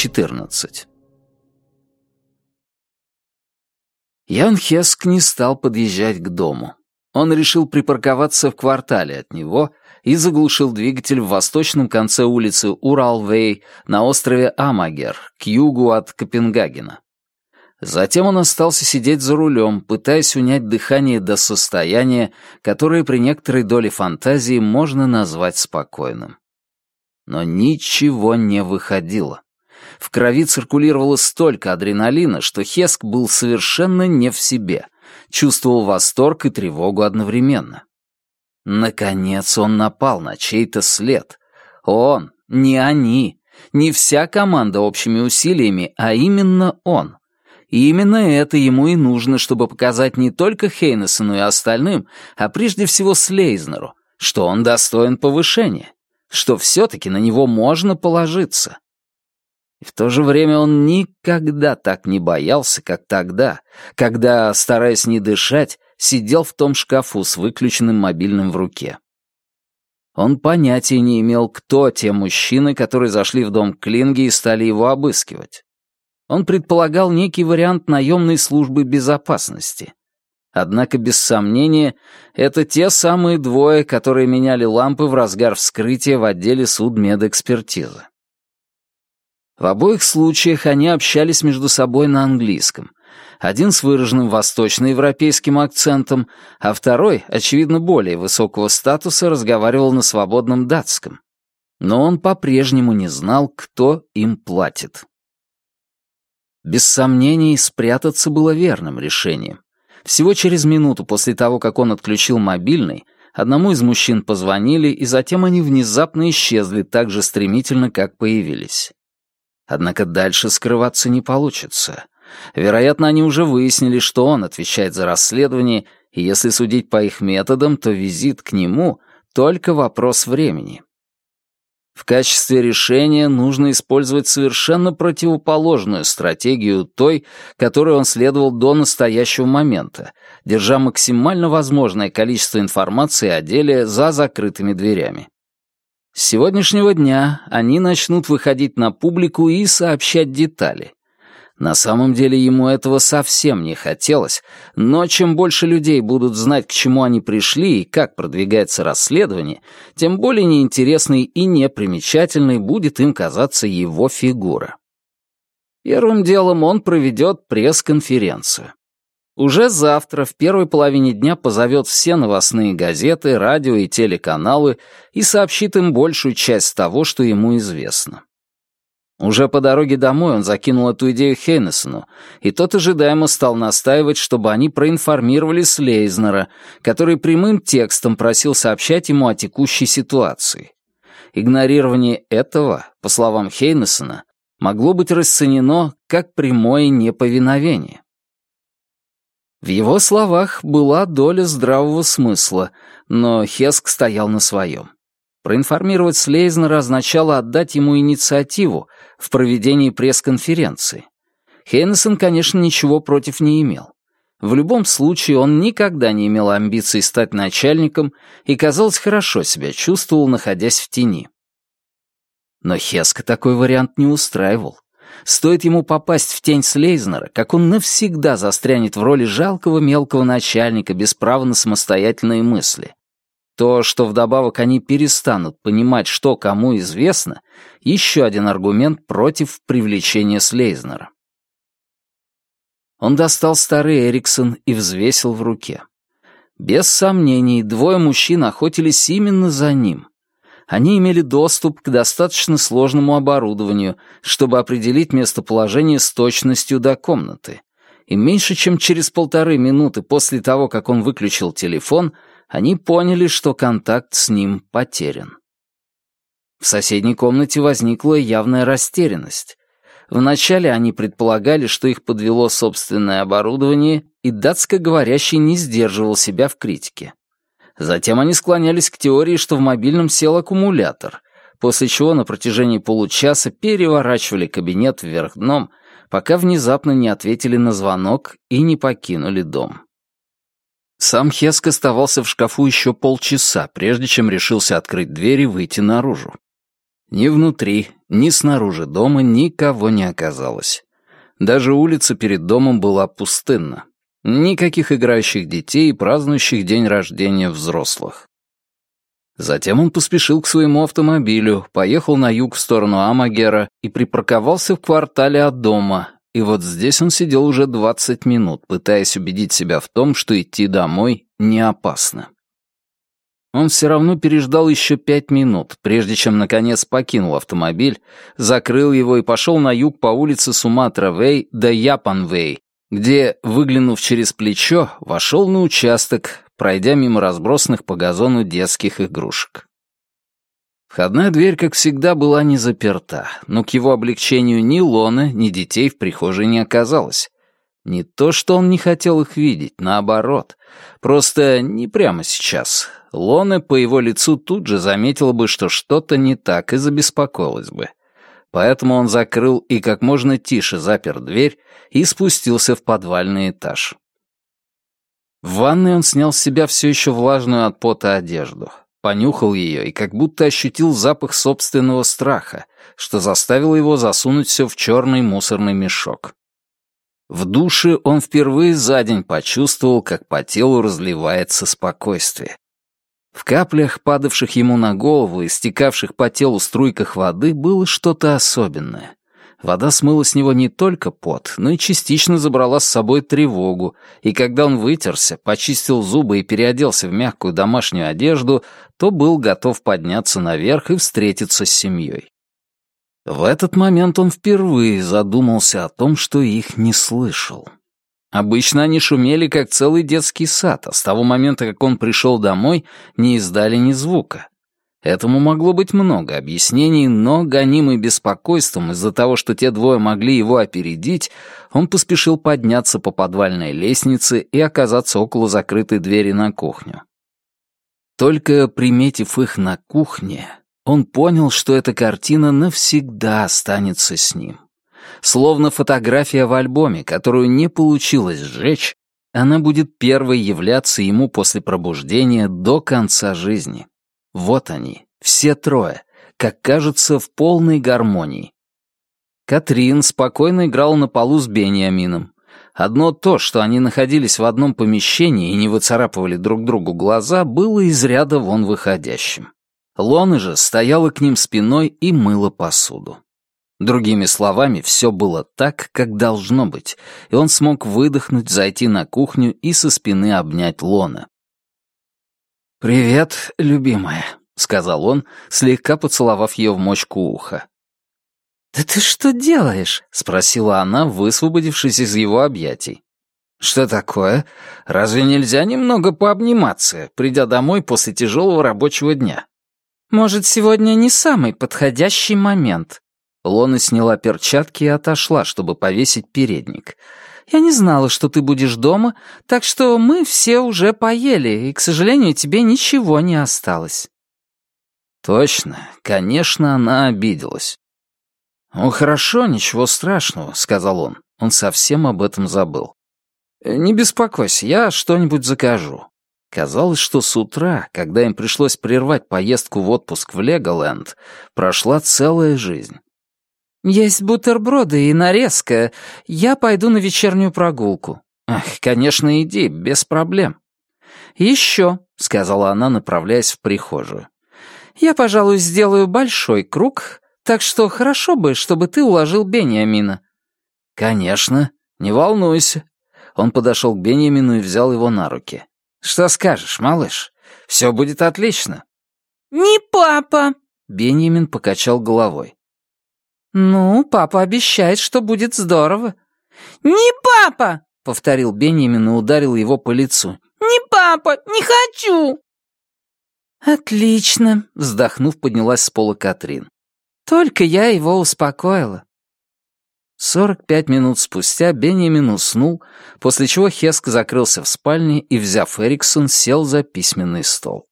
14. Ян Хеск не стал подъезжать к дому. Он решил припарковаться в квартале от него и заглушил двигатель в восточном конце улицы Уралвей на острове Амагер, к югу от Копенгагена. Затем он остался сидеть за рулем, пытаясь унять дыхание до состояния, которое при некоторой доле фантазии можно назвать спокойным. Но ничего не выходило. В крови циркулировало столько адреналина, что Хеск был совершенно не в себе, чувствовал восторг и тревогу одновременно. Наконец он напал на чей-то след. Он, не они, не вся команда общими усилиями, а именно он. И именно это ему и нужно, чтобы показать не только Хейнесону и остальным, а прежде всего Слейзнеру, что он достоин повышения, что все-таки на него можно положиться. И в то же время он никогда так не боялся, как тогда, когда, стараясь не дышать, сидел в том шкафу с выключенным мобильным в руке. Он понятия не имел, кто те мужчины, которые зашли в дом Клинги и стали его обыскивать. Он предполагал некий вариант наемной службы безопасности. Однако, без сомнения, это те самые двое, которые меняли лампы в разгар вскрытия в отделе судмедэкспертизы. В обоих случаях они общались между собой на английском. Один с выраженным восточноевропейским акцентом, а второй, очевидно, более высокого статуса, разговаривал на свободном датском. Но он по-прежнему не знал, кто им платит. Без сомнений, спрятаться было верным решением. Всего через минуту после того, как он отключил мобильный, одному из мужчин позвонили, и затем они внезапно исчезли так же стремительно, как появились. Однако дальше скрываться не получится. Вероятно, они уже выяснили, что он отвечает за расследование, и если судить по их методам, то визит к нему — только вопрос времени. В качестве решения нужно использовать совершенно противоположную стратегию той, которой он следовал до настоящего момента, держа максимально возможное количество информации о деле за закрытыми дверями. С сегодняшнего дня они начнут выходить на публику и сообщать детали. На самом деле ему этого совсем не хотелось, но чем больше людей будут знать, к чему они пришли и как продвигается расследование, тем более неинтересной и непримечательной будет им казаться его фигура. Первым делом он проведет пресс-конференцию. Уже завтра в первой половине дня позовет все новостные газеты, радио и телеканалы и сообщит им большую часть того, что ему известно. Уже по дороге домой он закинул эту идею Хейнесону, и тот ожидаемо стал настаивать, чтобы они проинформировали Слейзнера, который прямым текстом просил сообщать ему о текущей ситуации. Игнорирование этого, по словам Хейнесона, могло быть расценено как прямое неповиновение. В его словах была доля здравого смысла, но Хеск стоял на своем. Проинформировать Слейзнера означало отдать ему инициативу в проведении пресс-конференции. Хейнесон, конечно, ничего против не имел. В любом случае, он никогда не имел амбиций стать начальником и, казалось, хорошо себя чувствовал, находясь в тени. Но Хеска такой вариант не устраивал. Стоит ему попасть в тень Слейзнера, как он навсегда застрянет в роли жалкого мелкого начальника без права на самостоятельные мысли. То, что вдобавок они перестанут понимать, что кому известно, еще один аргумент против привлечения Слейзнера. Он достал старый Эриксон и взвесил в руке. Без сомнений, двое мужчин охотились именно за ним. Они имели доступ к достаточно сложному оборудованию, чтобы определить местоположение с точностью до комнаты. И меньше чем через полторы минуты после того, как он выключил телефон, они поняли, что контакт с ним потерян. В соседней комнате возникла явная растерянность. Вначале они предполагали, что их подвело собственное оборудование, и датско-говорящий не сдерживал себя в критике. Затем они склонялись к теории, что в мобильном сел аккумулятор, после чего на протяжении получаса переворачивали кабинет вверх дном, пока внезапно не ответили на звонок и не покинули дом. Сам Хеск оставался в шкафу еще полчаса, прежде чем решился открыть дверь и выйти наружу. Ни внутри, ни снаружи дома никого не оказалось. Даже улица перед домом была пустынна. Никаких играющих детей и празднующих день рождения взрослых. Затем он поспешил к своему автомобилю, поехал на юг в сторону Амагера и припарковался в квартале от дома. И вот здесь он сидел уже 20 минут, пытаясь убедить себя в том, что идти домой не опасно. Он все равно переждал еще пять минут, прежде чем наконец покинул автомобиль, закрыл его и пошел на юг по улице Суматра-Вей до Япан-Вей, где, выглянув через плечо, вошел на участок, пройдя мимо разбросанных по газону детских игрушек. Входная дверь, как всегда, была не заперта, но к его облегчению ни Лона, ни детей в прихожей не оказалось. Не то, что он не хотел их видеть, наоборот. Просто не прямо сейчас. Лона по его лицу тут же заметила бы, что что-то не так, и забеспокоилась бы. Поэтому он закрыл и как можно тише запер дверь и спустился в подвальный этаж. В ванной он снял с себя все еще влажную от пота одежду, понюхал ее и как будто ощутил запах собственного страха, что заставило его засунуть все в черный мусорный мешок. В душе он впервые за день почувствовал, как по телу разливается спокойствие. В каплях, падавших ему на голову и стекавших по телу струйках воды, было что-то особенное. Вода смыла с него не только пот, но и частично забрала с собой тревогу, и когда он вытерся, почистил зубы и переоделся в мягкую домашнюю одежду, то был готов подняться наверх и встретиться с семьей. В этот момент он впервые задумался о том, что их не слышал. Обычно они шумели, как целый детский сад, а с того момента, как он пришел домой, не издали ни звука. Этому могло быть много объяснений, но, гонимый беспокойством из-за того, что те двое могли его опередить, он поспешил подняться по подвальной лестнице и оказаться около закрытой двери на кухню. Только приметив их на кухне, он понял, что эта картина навсегда останется с ним. Словно фотография в альбоме, которую не получилось сжечь, она будет первой являться ему после пробуждения до конца жизни. Вот они, все трое, как кажется, в полной гармонии. Катрин спокойно играла на полу с Бениамином. Одно то, что они находились в одном помещении и не выцарапывали друг другу глаза, было из ряда вон выходящим. Лона же стояла к ним спиной и мыла посуду. Другими словами, все было так, как должно быть, и он смог выдохнуть, зайти на кухню и со спины обнять Лона. «Привет, любимая», — сказал он, слегка поцеловав ее в мочку уха. «Да ты что делаешь?» — спросила она, высвободившись из его объятий. «Что такое? Разве нельзя немного пообниматься, придя домой после тяжелого рабочего дня?» «Может, сегодня не самый подходящий момент?» Лона сняла перчатки и отошла, чтобы повесить передник. Я не знала, что ты будешь дома, так что мы все уже поели, и, к сожалению, тебе ничего не осталось». Точно, конечно, она обиделась. «Ну хорошо, ничего страшного», — сказал он. Он совсем об этом забыл. «Не беспокойся, я что-нибудь закажу». Казалось, что с утра, когда им пришлось прервать поездку в отпуск в Леголэнд, прошла целая жизнь. «Есть бутерброды и нарезка. Я пойду на вечернюю прогулку». «Ах, конечно, иди, без проблем». «Еще», — сказала она, направляясь в прихожую. «Я, пожалуй, сделаю большой круг, так что хорошо бы, чтобы ты уложил Бениамина». «Конечно, не волнуйся». Он подошел к Бениамину и взял его на руки. «Что скажешь, малыш? Все будет отлично». «Не папа!» Бенjamin покачал головой. «Ну, папа обещает, что будет здорово». «Не папа!» — повторил Бенjamin и ударил его по лицу. «Не папа! Не хочу!» «Отлично!» — вздохнув, поднялась с пола Катрин. «Только я его успокоила». Сорок пять минут спустя Бенjamin уснул, после чего Хеск закрылся в спальне и, взяв Эриксон, сел за письменный стол.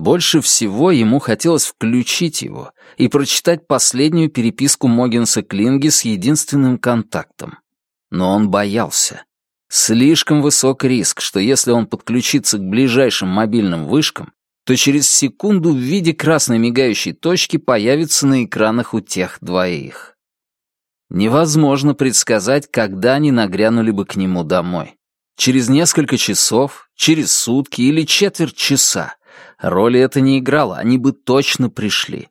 Больше всего ему хотелось включить его и прочитать последнюю переписку Могинса Клинги с единственным контактом. Но он боялся. Слишком высок риск, что если он подключится к ближайшим мобильным вышкам, то через секунду в виде красной мигающей точки появится на экранах у тех двоих. Невозможно предсказать, когда они нагрянули бы к нему домой. Через несколько часов, через сутки или четверть часа. Роли это не играло, они бы точно пришли.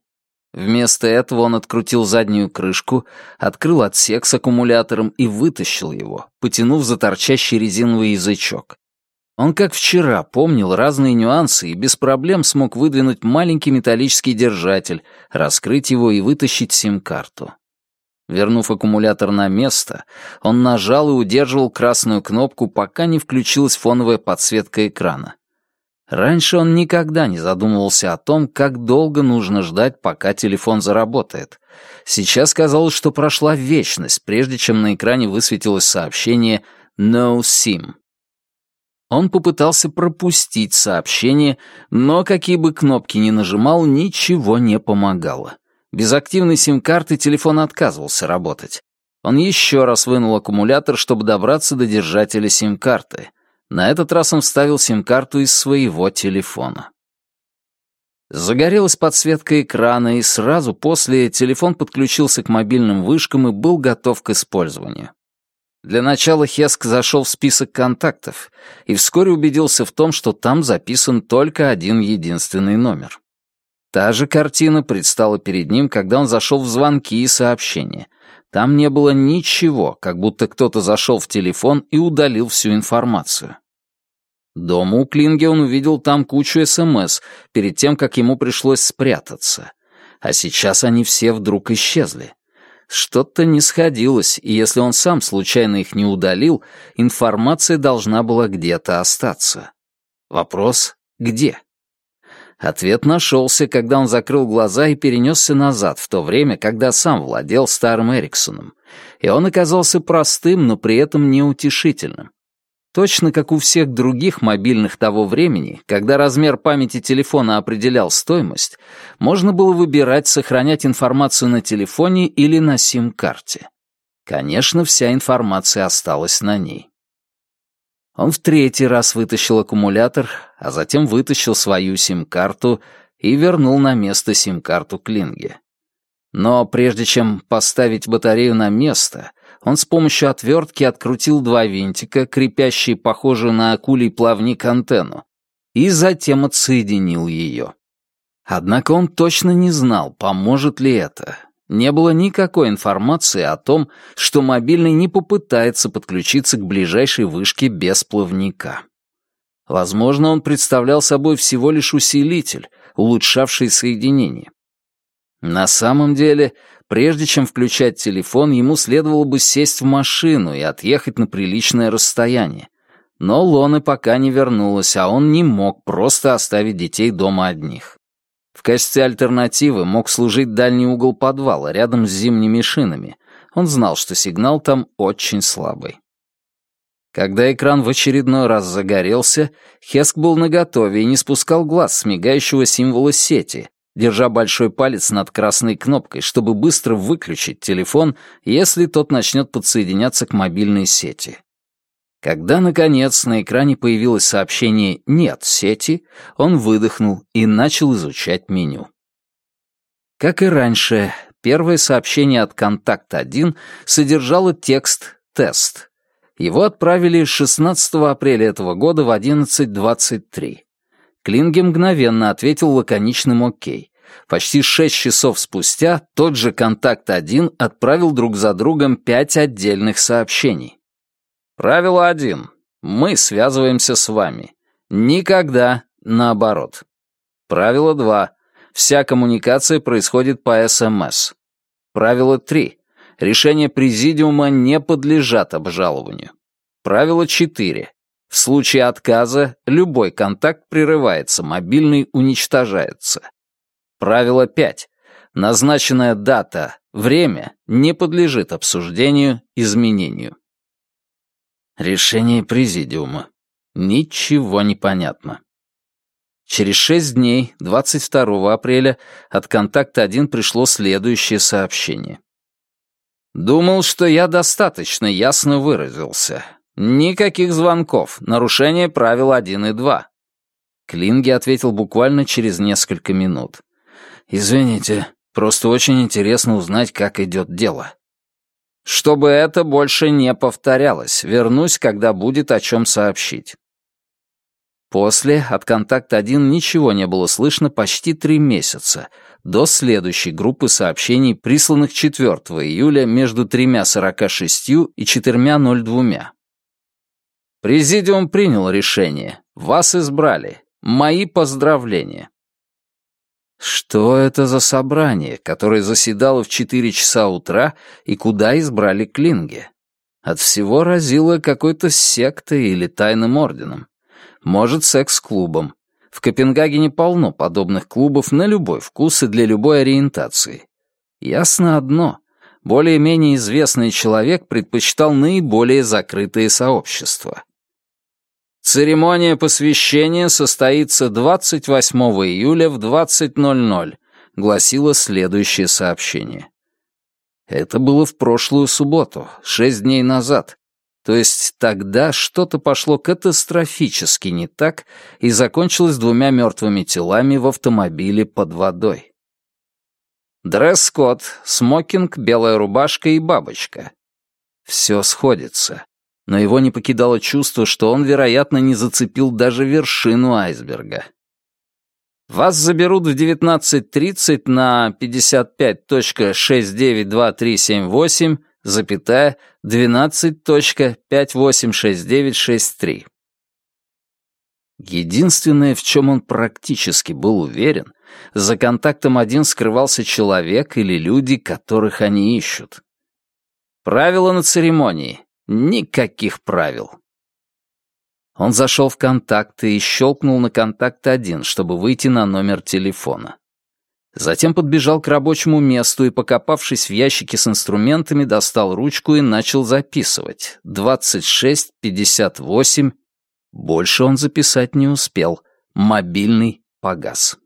Вместо этого он открутил заднюю крышку, открыл отсек с аккумулятором и вытащил его, потянув за торчащий резиновый язычок. Он, как вчера, помнил разные нюансы и без проблем смог выдвинуть маленький металлический держатель, раскрыть его и вытащить сим-карту. Вернув аккумулятор на место, он нажал и удерживал красную кнопку, пока не включилась фоновая подсветка экрана. Раньше он никогда не задумывался о том, как долго нужно ждать, пока телефон заработает. Сейчас казалось, что прошла вечность, прежде чем на экране высветилось сообщение «No SIM». Он попытался пропустить сообщение, но какие бы кнопки ни нажимал, ничего не помогало. Без активной сим-карты телефон отказывался работать. Он еще раз вынул аккумулятор, чтобы добраться до держателя сим-карты. На этот раз он вставил сим-карту из своего телефона. Загорелась подсветка экрана, и сразу после телефон подключился к мобильным вышкам и был готов к использованию. Для начала Хеск зашел в список контактов и вскоре убедился в том, что там записан только один единственный номер. Та же картина предстала перед ним, когда он зашел в звонки и сообщения. Там не было ничего, как будто кто-то зашел в телефон и удалил всю информацию. Дома у Клинги он увидел там кучу СМС, перед тем, как ему пришлось спрятаться. А сейчас они все вдруг исчезли. Что-то не сходилось, и если он сам случайно их не удалил, информация должна была где-то остаться. Вопрос — где? Ответ нашелся, когда он закрыл глаза и перенесся назад, в то время, когда сам владел старым Эриксоном. И он оказался простым, но при этом неутешительным. Точно как у всех других мобильных того времени, когда размер памяти телефона определял стоимость, можно было выбирать, сохранять информацию на телефоне или на сим-карте. Конечно, вся информация осталась на ней. Он в третий раз вытащил аккумулятор, а затем вытащил свою сим-карту и вернул на место сим-карту Клинге. Но прежде чем поставить батарею на место, он с помощью отвертки открутил два винтика, крепящие похожую на акулий плавник антенну, и затем отсоединил ее. Однако он точно не знал, поможет ли это. Не было никакой информации о том, что мобильный не попытается подключиться к ближайшей вышке без плавника. Возможно, он представлял собой всего лишь усилитель, улучшавший соединение. На самом деле, прежде чем включать телефон, ему следовало бы сесть в машину и отъехать на приличное расстояние. Но Лона пока не вернулась, а он не мог просто оставить детей дома одних. В качестве альтернативы мог служить дальний угол подвала рядом с зимними шинами. Он знал, что сигнал там очень слабый. Когда экран в очередной раз загорелся, Хеск был наготове и не спускал глаз с мигающего символа сети, держа большой палец над красной кнопкой, чтобы быстро выключить телефон, если тот начнет подсоединяться к мобильной сети. Когда, наконец, на экране появилось сообщение «Нет сети», он выдохнул и начал изучать меню. Как и раньше, первое сообщение от «Контакт-1» содержало текст «Тест». Его отправили 16 апреля этого года в 11.23. Клинге мгновенно ответил лаконичным «Окей». Почти шесть часов спустя тот же «Контакт-1» отправил друг за другом пять отдельных сообщений. Правило один. Мы связываемся с вами. Никогда наоборот. Правило два. Вся коммуникация происходит по СМС. Правило три. Решения президиума не подлежат обжалованию. Правило четыре. В случае отказа любой контакт прерывается, мобильный уничтожается. Правило пять. Назначенная дата, время не подлежит обсуждению, изменению. Решение президиума. Ничего не понятно. Через шесть дней, 22 апреля, от контакта 1 пришло следующее сообщение. «Думал, что я достаточно ясно выразился. Никаких звонков, нарушение правил 1 и 2. Клинги ответил буквально через несколько минут. «Извините, просто очень интересно узнать, как идет дело». «Чтобы это больше не повторялось, вернусь, когда будет о чем сообщить». После от «Контакт-1» ничего не было слышно почти три месяца, до следующей группы сообщений, присланных 4 июля между 3.46 и 4.02. Президиум принял решение. Вас избрали. Мои поздравления. Что это за собрание, которое заседало в 4 часа утра и куда избрали Клинге? От всего разило какой-то сектой или тайным орденом. Может, секс-клубом. В Копенгагене полно подобных клубов на любой вкус и для любой ориентации. Ясно одно. Более-менее известный человек предпочитал наиболее закрытые сообщества. Церемония посвящения состоится 28 июля в 20.00, гласило следующее сообщение. Это было в прошлую субботу, шесть дней назад. То есть тогда что-то пошло катастрофически не так и закончилось двумя мертвыми телами в автомобиле под водой. Дресс-код, смокинг, белая рубашка и бабочка. Все сходится но его не покидало чувство, что он, вероятно, не зацепил даже вершину айсберга. Вас заберут в 19.30 на 55.692378, запятая, 12.586963. Единственное, в чем он практически был уверен, за контактом один скрывался человек или люди, которых они ищут. Правила на церемонии. Никаких правил. Он зашел в контакты и щелкнул на контакт один, чтобы выйти на номер телефона. Затем подбежал к рабочему месту и, покопавшись в ящике с инструментами, достал ручку и начал записывать. 26-58. Больше он записать не успел. Мобильный погас.